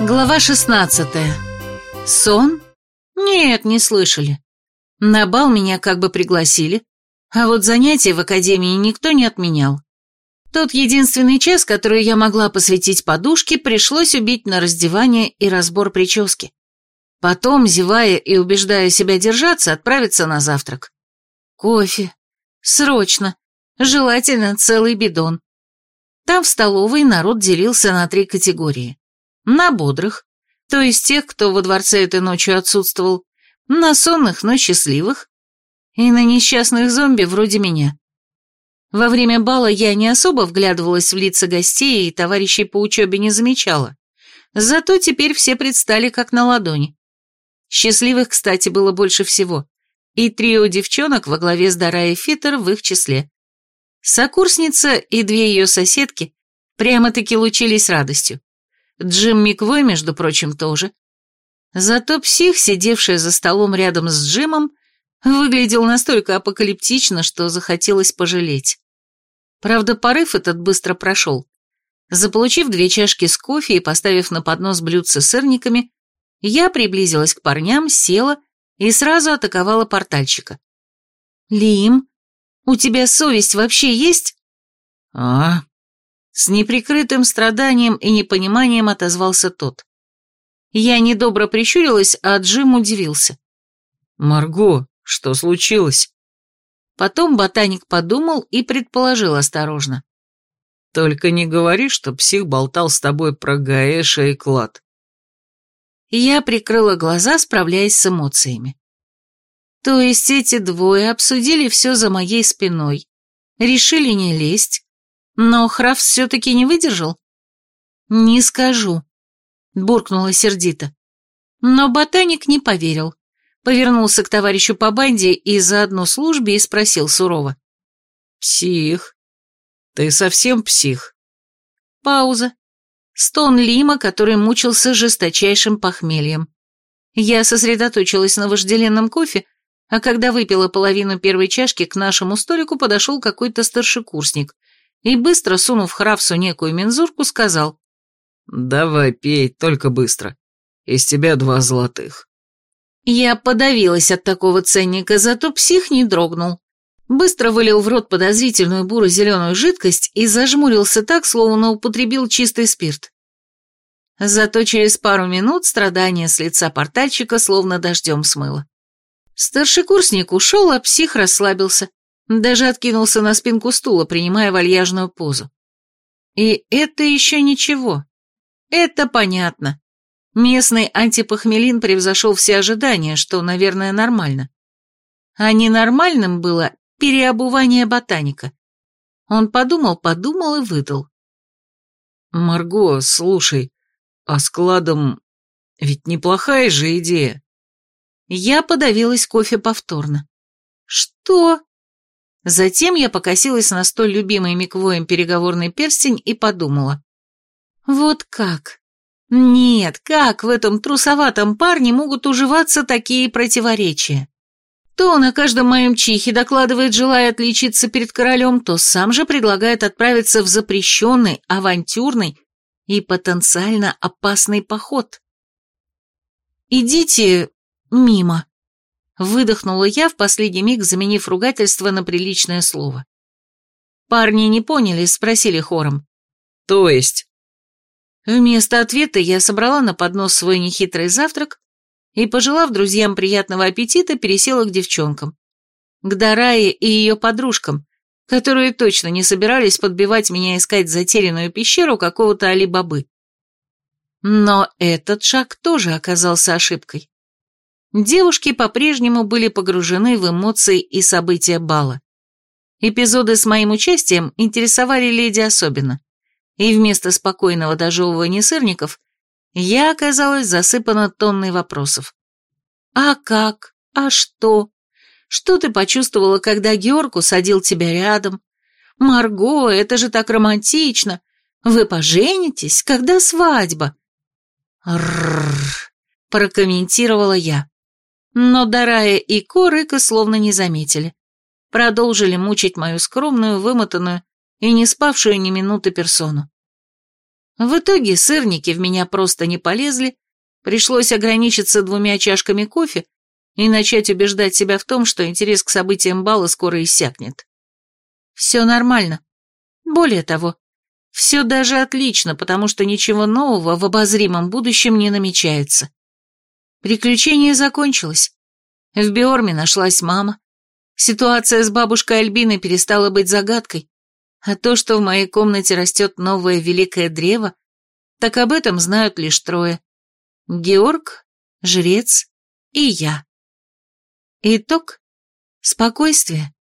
Глава 16. Сон? Нет, не слышали. На бал меня как бы пригласили, а вот занятия в академии никто не отменял. Тот единственный час, который я могла посвятить подушке, пришлось убить на раздевание и разбор прически. Потом, зевая и убеждая себя держаться, отправиться на завтрак. Кофе. Срочно. Желательно целый бидон. Там в столовой народ делился на три категории. На бодрых, то есть тех, кто во дворце этой ночью отсутствовал, на сонных, но счастливых, и на несчастных зомби вроде меня. Во время бала я не особо вглядывалась в лица гостей и товарищей по учебе не замечала. Зато теперь все предстали как на ладони. Счастливых, кстати, было больше всего. И трио девчонок во главе с Дарай Фитер в их числе. Сокурсница и две ее соседки прямо-таки лучились радостью. Джим Миквой, между прочим, тоже. Зато псих, сидевший за столом рядом с Джимом, выглядел настолько апокалиптично, что захотелось пожалеть. Правда, порыв этот быстро прошел. Заполучив две чашки с кофе и поставив на поднос блюдце с сырниками, я приблизилась к парням, села и сразу атаковала портальщика. «Лим, у тебя совесть вообще есть?» «А?» С неприкрытым страданием и непониманием отозвался тот. Я недобро прищурилась, а Джим удивился. «Марго, что случилось?» Потом ботаник подумал и предположил осторожно. «Только не говори, что псих болтал с тобой про Гаэша и Клад». Я прикрыла глаза, справляясь с эмоциями. То есть эти двое обсудили все за моей спиной, решили не лезть, но Храф все-таки не выдержал? Не скажу, буркнула сердито. Но ботаник не поверил. Повернулся к товарищу по банде и заодно службе и спросил сурово. «Псих? Ты совсем псих?» Пауза. Стон Лима, который мучился жесточайшим похмельем. Я сосредоточилась на вожделенном кофе, а когда выпила половину первой чашки, к нашему столику подошел какой-то старшекурсник и, быстро сунув Хравсу некую мензурку, сказал. «Давай пей, только быстро. Из тебя два золотых». Я подавилась от такого ценника, зато псих не дрогнул. Быстро вылил в рот подозрительную буро-зеленую жидкость и зажмурился так, словно употребил чистый спирт. Зато через пару минут страдания с лица портальщика словно дождем смыло. Старшекурсник ушел, а псих расслабился. Даже откинулся на спинку стула, принимая вальяжную позу. И это еще ничего. Это понятно. Местный антипохмелин превзошел все ожидания, что, наверное, нормально. А ненормальным было переобувание ботаника. Он подумал-подумал и выдал. «Марго, слушай, а складом ведь неплохая же идея». Я подавилась кофе повторно. «Что?» Затем я покосилась на столь любимый Миквоем переговорный перстень и подумала. Вот как? Нет, как в этом трусоватом парне могут уживаться такие противоречия? То на каждом моем чихе докладывает, желая отличиться перед королем, то сам же предлагает отправиться в запрещенный, авантюрный и потенциально опасный поход. «Идите мимо», Выдохнула я в последний миг, заменив ругательство на приличное слово. Парни не поняли, спросили хором. «То есть?» Вместо ответа я собрала на поднос свой нехитрый завтрак и, пожелав друзьям приятного аппетита, пересела к девчонкам. К Дарае и ее подружкам, которые точно не собирались подбивать меня искать затерянную пещеру какого-то Али-Бабы. Но этот шаг тоже оказался ошибкой. Девушки по-прежнему были погружены в эмоции и события бала. Эпизоды с моим участием интересовали леди особенно, и вместо спокойного дожевывания сырников я оказалась засыпана тонной вопросов. «А как? А что? Что ты почувствовала, когда Георг усадил тебя рядом? Марго, это же так романтично! Вы поженитесь? Когда свадьба?» «Ррррр», прокомментировала я. Но Дарая и Корыка словно не заметили. Продолжили мучить мою скромную, вымотанную и не спавшую ни минуты персону. В итоге сырники в меня просто не полезли, пришлось ограничиться двумя чашками кофе и начать убеждать себя в том, что интерес к событиям бала скоро иссякнет. Все нормально. Более того, все даже отлично, потому что ничего нового в обозримом будущем не намечается. Приключение закончилось. В Биорме нашлась мама. Ситуация с бабушкой Альбиной перестала быть загадкой, а то, что в моей комнате растет новое великое древо, так об этом знают лишь трое. Георг, жрец и я. Итог – спокойствие.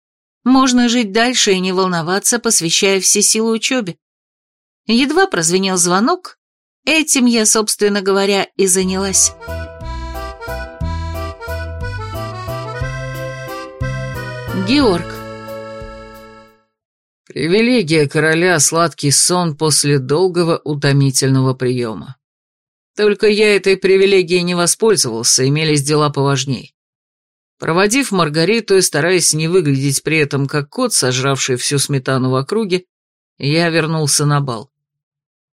Можно жить дальше и не волноваться, посвящая все силы учебе. Едва прозвенел звонок, этим я, собственно говоря, и занялась. Георг. Привилегия короля — сладкий сон после долгого утомительного приема. Только я этой привилегией не воспользовался, имелись дела поважней. Проводив Маргариту и стараясь не выглядеть при этом как кот, сожравший всю сметану в округе, я вернулся на бал.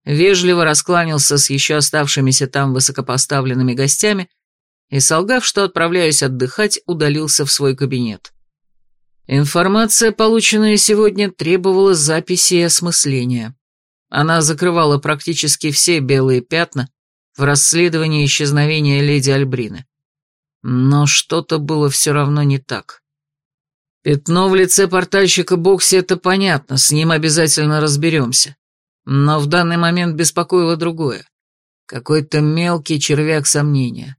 Вежливо раскланялся с еще оставшимися там высокопоставленными гостями и, солгав, что отправляюсь отдыхать, удалился в свой кабинет. Информация, полученная сегодня, требовала записи и осмысления. Она закрывала практически все белые пятна в расследовании исчезновения леди Альбрины. Но что-то было все равно не так. Пятно в лице портальщика Бокси — это понятно, с ним обязательно разберемся. Но в данный момент беспокоило другое. Какой-то мелкий червяк сомнения.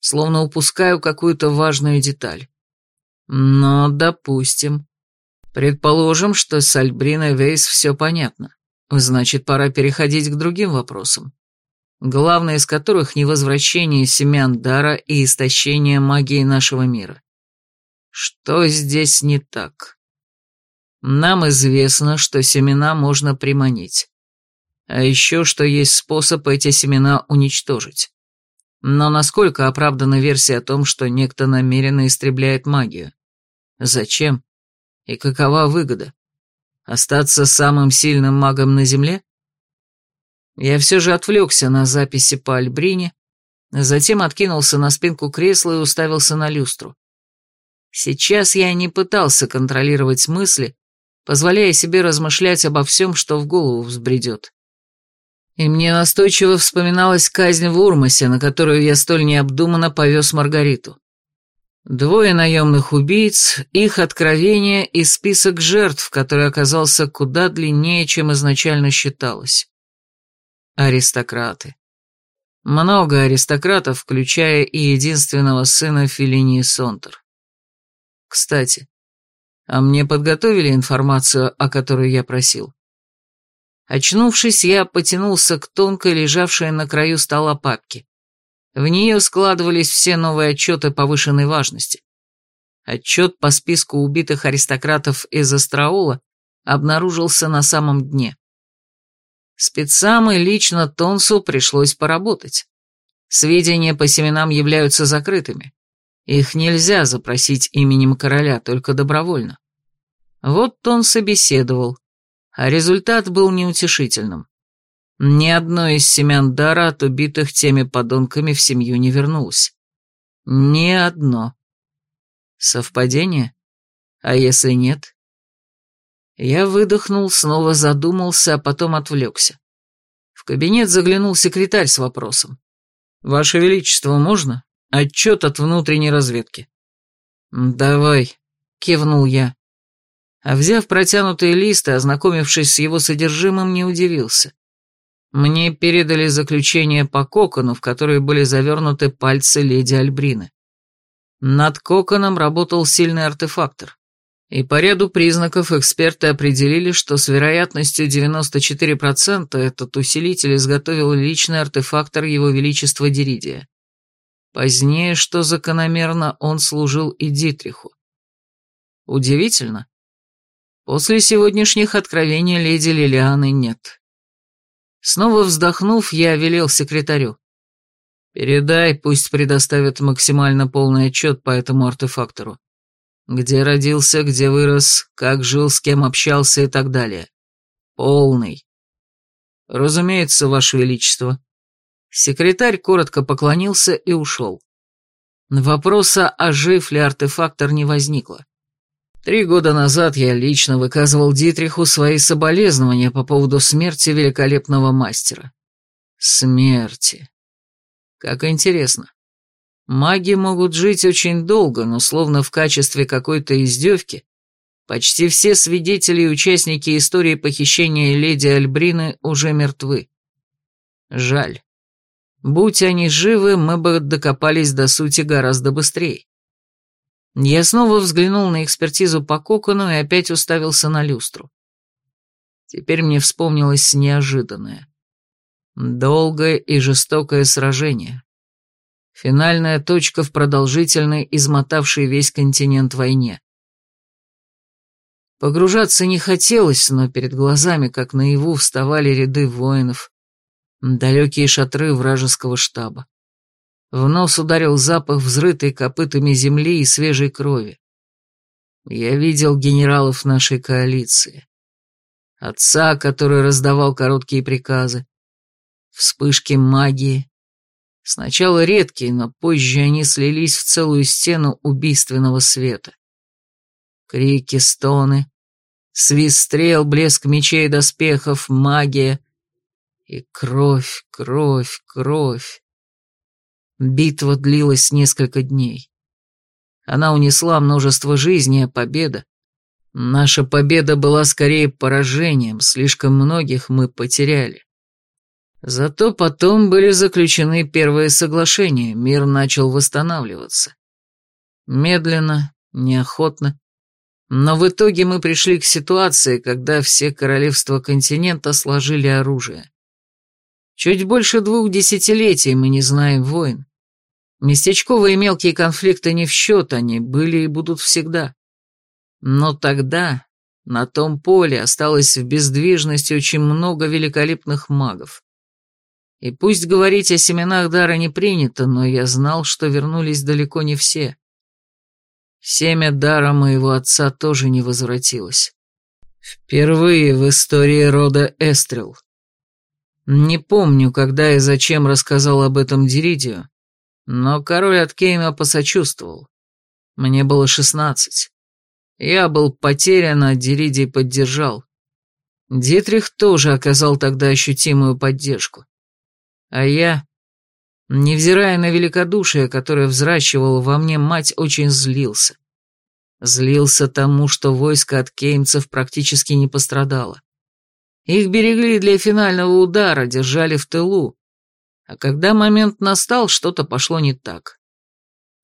Словно упускаю какую-то важную деталь. Но, допустим. Предположим, что с Альбриной Вейс все понятно. Значит, пора переходить к другим вопросам главное из которых невозвращение семян дара и истощение магии нашего мира. Что здесь не так? Нам известно, что семена можно приманить. А еще, что есть способ эти семена уничтожить. Но насколько оправдана версия о том, что некто намеренно истребляет магию? Зачем? И какова выгода? Остаться самым сильным магом на Земле? Я все же отвлекся на записи по Альбрине, затем откинулся на спинку кресла и уставился на люстру. Сейчас я не пытался контролировать мысли, позволяя себе размышлять обо всем, что в голову взбредет. И мне настойчиво вспоминалась казнь в Урмасе, на которую я столь необдуманно повез Маргариту. Двое наемных убийц, их откровение и список жертв, который оказался куда длиннее, чем изначально считалось. Аристократы. Много аристократов, включая и единственного сына Филинии Сонтер. Кстати, а мне подготовили информацию, о которой я просил? Очнувшись, я потянулся к тонкой, лежавшей на краю стола папке. В нее складывались все новые отчеты повышенной важности. Отчет по списку убитых аристократов из Астраула обнаружился на самом дне. Спецам и лично Тонсу пришлось поработать. Сведения по семенам являются закрытыми. Их нельзя запросить именем короля, только добровольно. Вот Тонс и беседовал, а результат был неутешительным. Ни одно из семян дара от убитых теми подонками в семью не вернулось. Ни одно. Совпадение? А если нет? Я выдохнул, снова задумался, а потом отвлекся. В кабинет заглянул секретарь с вопросом. «Ваше Величество, можно? Отчет от внутренней разведки». «Давай», — кивнул я. А взяв протянутые листы, ознакомившись с его содержимым, не удивился. Мне передали заключение по кокону, в которое были завернуты пальцы леди Альбрины. Над коконом работал сильный артефактор. И по ряду признаков эксперты определили, что с вероятностью 94% этот усилитель изготовил личный артефактор Его Величества Диридия. Позднее, что закономерно, он служил и Дитриху. Удивительно. После сегодняшних откровений леди Лилианы нет. Снова вздохнув, я велел секретарю. «Передай, пусть предоставят максимально полный отчет по этому артефактору. Где родился, где вырос, как жил, с кем общался и так далее. Полный. «Разумеется, Ваше Величество». Секретарь коротко поклонился и ушел. Вопроса, а жив ли артефактор, не возникло. Три года назад я лично выказывал Дитриху свои соболезнования по поводу смерти великолепного мастера. Смерти. Как интересно. Маги могут жить очень долго, но словно в качестве какой-то издевки почти все свидетели и участники истории похищения леди Альбрины уже мертвы. Жаль. Будь они живы, мы бы докопались до сути гораздо быстрее. Я снова взглянул на экспертизу по кокону и опять уставился на люстру. Теперь мне вспомнилось неожиданное. Долгое и жестокое сражение. Финальная точка в продолжительной, измотавшей весь континент войне. Погружаться не хотелось, но перед глазами, как наяву, вставали ряды воинов, далекие шатры вражеского штаба. В нос ударил запах взрытой копытами земли и свежей крови. Я видел генералов нашей коалиции. Отца, который раздавал короткие приказы. Вспышки магии. Сначала редкие, но позже они слились в целую стену убийственного света. Крики, стоны, свист стрел, блеск мечей и доспехов, магия и кровь, кровь, кровь. Битва длилась несколько дней. Она унесла множество жизней, а победа... Наша победа была скорее поражением, слишком многих мы потеряли. Зато потом были заключены первые соглашения, мир начал восстанавливаться. Медленно, неохотно, но в итоге мы пришли к ситуации, когда все королевства континента сложили оружие. Чуть больше двух десятилетий мы не знаем войн, Местечковые мелкие конфликты не в счет, они были и будут всегда. Но тогда на том поле осталось в бездвижности очень много великолепных магов. И пусть говорить о семенах дара не принято, но я знал, что вернулись далеко не все. Семя дара моего отца тоже не возвратилось. Впервые в истории рода Эстрел. Не помню, когда и зачем рассказал об этом Диридию, но король от Кейма посочувствовал. Мне было шестнадцать. Я был потерян, а Деридий поддержал. Дитрих тоже оказал тогда ощутимую поддержку. А я, невзирая на великодушие, которое взращивала во мне мать, очень злился. Злился тому, что войско от кеймцев практически не пострадало. Их берегли для финального удара, держали в тылу, а когда момент настал, что-то пошло не так.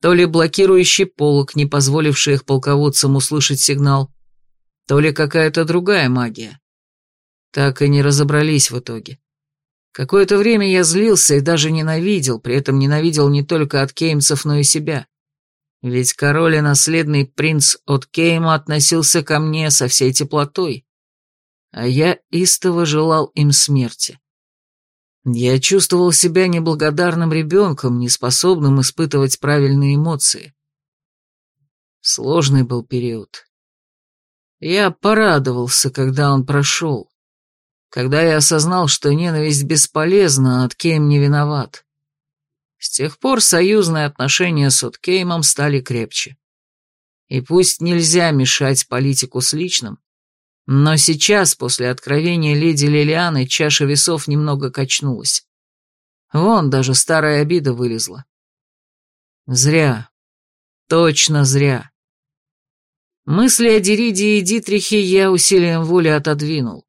То ли блокирующий полог, не позволивший их полководцам услышать сигнал, то ли какая-то другая магия. Так и не разобрались в итоге. Какое-то время я злился и даже ненавидел, при этом ненавидел не только от кеймцев, но и себя. Ведь король и наследный принц от Кейма относился ко мне со всей теплотой, а я истово желал им смерти. Я чувствовал себя неблагодарным ребенком, неспособным испытывать правильные эмоции. Сложный был период. Я порадовался, когда он прошел, когда я осознал, что ненависть бесполезна, а Откейм не виноват. С тех пор союзные отношения с Откеймом стали крепче. И пусть нельзя мешать политику с личным, но сейчас, после откровения леди Лилианы, чаша весов немного качнулась. Вон даже старая обида вылезла. Зря. Точно зря. Мысли о Дериде и Дитрихе я усилием воли отодвинул.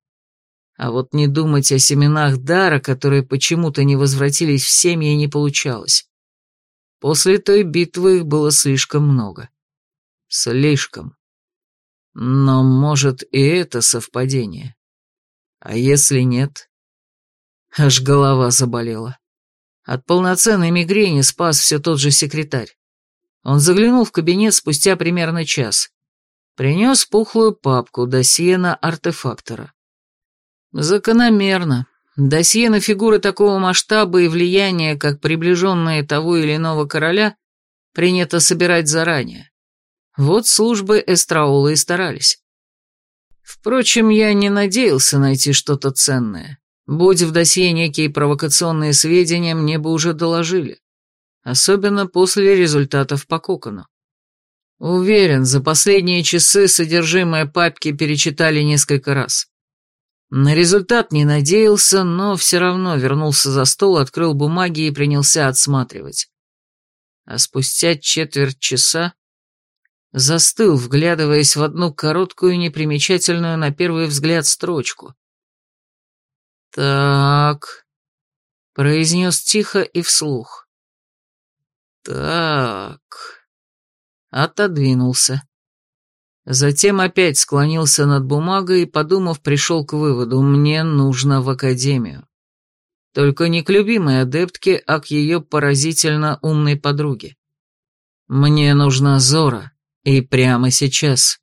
А вот не думать о семенах дара, которые почему-то не возвратились в семьи, не получалось. После той битвы их было слишком много. Слишком. Но, может, и это совпадение. А если нет? Аж голова заболела. От полноценной мигрени спас все тот же секретарь. Он заглянул в кабинет спустя примерно час. Принес пухлую папку, досье на артефактора. Закономерно. Досье на фигуры такого масштаба и влияния, как приближенные того или иного короля, принято собирать заранее. Вот службы Эстраула и старались. Впрочем, я не надеялся найти что-то ценное. Будь в досье некие провокационные сведения, мне бы уже доложили. Особенно после результатов по кокону. Уверен, за последние часы содержимое папки перечитали несколько раз. На результат не надеялся, но все равно вернулся за стол, открыл бумаги и принялся отсматривать. А спустя четверть часа застыл, вглядываясь в одну короткую, непримечательную на первый взгляд строчку. «Так...» — произнес тихо и вслух. «Так...» Отодвинулся. Затем опять склонился над бумагой и, подумав, пришел к выводу, мне нужно в академию. Только не к любимой адептке, а к ее поразительно умной подруге. Мне нужна Зора, и прямо сейчас.